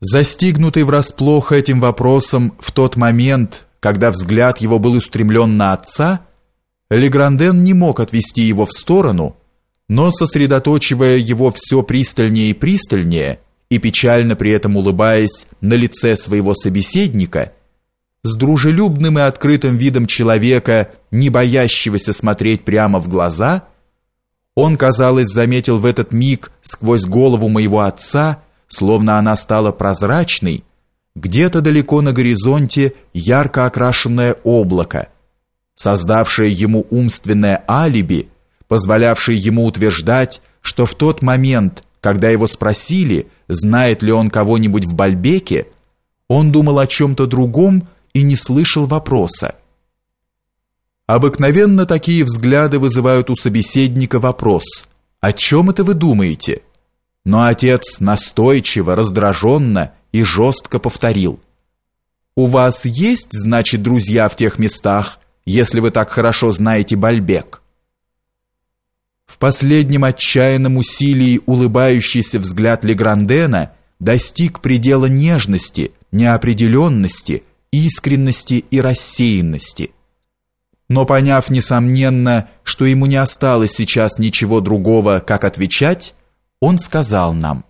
Застигнутый врасплох этим вопросом в тот момент, когда взгляд его был устремлен на отца, Легранден не мог отвести его в сторону, но, сосредоточивая его все пристальнее и пристальнее, и печально при этом улыбаясь на лице своего собеседника, с дружелюбным и открытым видом человека, не боящегося смотреть прямо в глаза, он, казалось, заметил в этот миг сквозь голову моего отца, словно она стала прозрачной, где-то далеко на горизонте ярко окрашенное облако, создавшее ему умственное алиби, позволявшее ему утверждать, что в тот момент, когда его спросили, знает ли он кого-нибудь в Бальбеке, он думал о чем-то другом и не слышал вопроса. Обыкновенно такие взгляды вызывают у собеседника вопрос «О чем это вы думаете?» Но отец настойчиво, раздраженно и жестко повторил. «У вас есть, значит, друзья в тех местах, если вы так хорошо знаете Бальбек?» В последнем отчаянном усилии улыбающийся взгляд Леграндена достиг предела нежности, неопределенности, искренности и рассеянности. Но поняв, несомненно, что ему не осталось сейчас ничего другого, как отвечать, он сказал нам,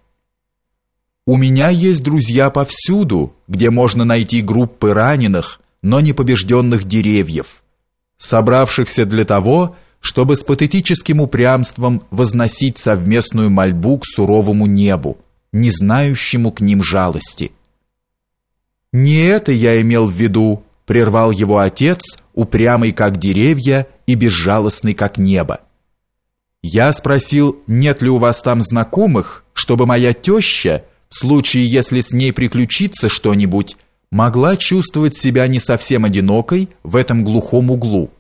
«У меня есть друзья повсюду, где можно найти группы раненых, но не побежденных деревьев, собравшихся для того, чтобы с патетическим упрямством возносить совместную мольбу к суровому небу, не знающему к ним жалости». «Не это я имел в виду», — прервал его отец, упрямый как деревья и безжалостный как небо. Я спросил, нет ли у вас там знакомых, чтобы моя теща, в случае, если с ней приключится что-нибудь, могла чувствовать себя не совсем одинокой в этом глухом углу.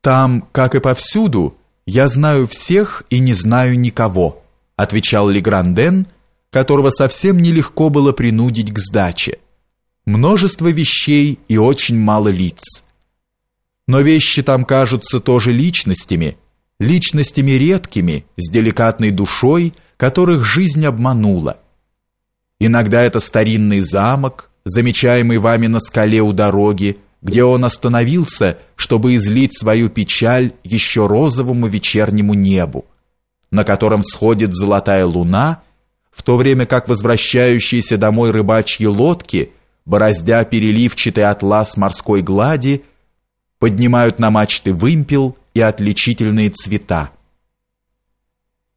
Там, как и повсюду, я знаю всех и не знаю никого, отвечал Легранден, которого совсем нелегко было принудить к сдаче. Множество вещей и очень мало лиц. Но вещи там кажутся тоже личностями, личностями редкими, с деликатной душой, которых жизнь обманула. Иногда это старинный замок, замечаемый вами на скале у дороги, где он остановился, чтобы излить свою печаль еще розовому вечернему небу, на котором сходит золотая луна, в то время как возвращающиеся домой рыбачьи лодки, бороздя переливчатый атлас морской глади, поднимают на мачты вымпел и отличительные цвета.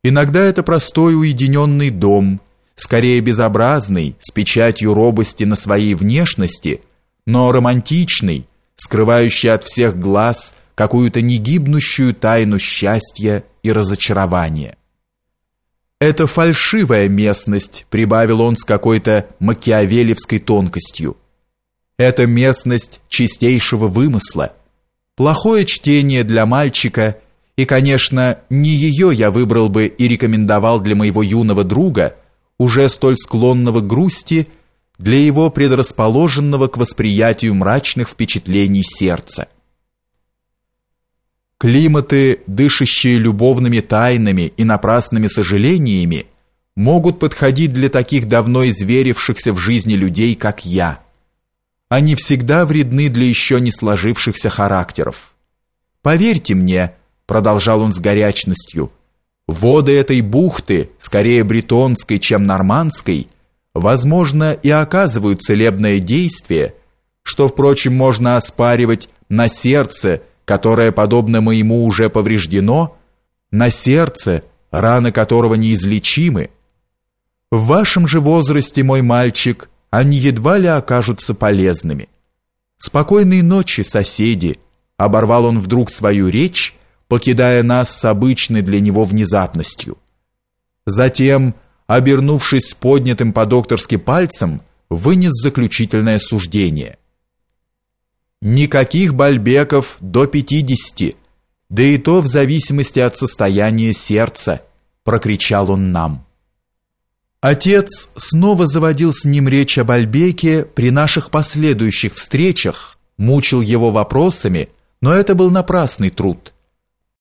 Иногда это простой уединенный дом, скорее безобразный, с печатью робости на своей внешности, но романтичный, скрывающий от всех глаз какую-то негибнущую тайну счастья и разочарования. Это фальшивая местность, прибавил он с какой-то макиавелевской тонкостью. Это местность чистейшего вымысла – Плохое чтение для мальчика, и, конечно, не ее я выбрал бы и рекомендовал для моего юного друга, уже столь склонного к грусти, для его предрасположенного к восприятию мрачных впечатлений сердца. Климаты, дышащие любовными тайнами и напрасными сожалениями, могут подходить для таких давно изверившихся в жизни людей, как я – они всегда вредны для еще не сложившихся характеров. Поверьте мне, продолжал он с горячностью, воды этой бухты, скорее бретонской, чем нормандской, возможно, и оказывают целебное действие, что, впрочем, можно оспаривать на сердце, которое, подобно моему, уже повреждено, на сердце, раны которого неизлечимы. В вашем же возрасте, мой мальчик, они едва ли окажутся полезными. Спокойной ночи, соседи, оборвал он вдруг свою речь, покидая нас с обычной для него внезапностью. Затем, обернувшись с поднятым по-докторски пальцем, вынес заключительное суждение. Никаких бальбеков до пятидесяти, да и то в зависимости от состояния сердца, прокричал он нам. Отец снова заводил с ним речь об Альбеке при наших последующих встречах, мучил его вопросами, но это был напрасный труд.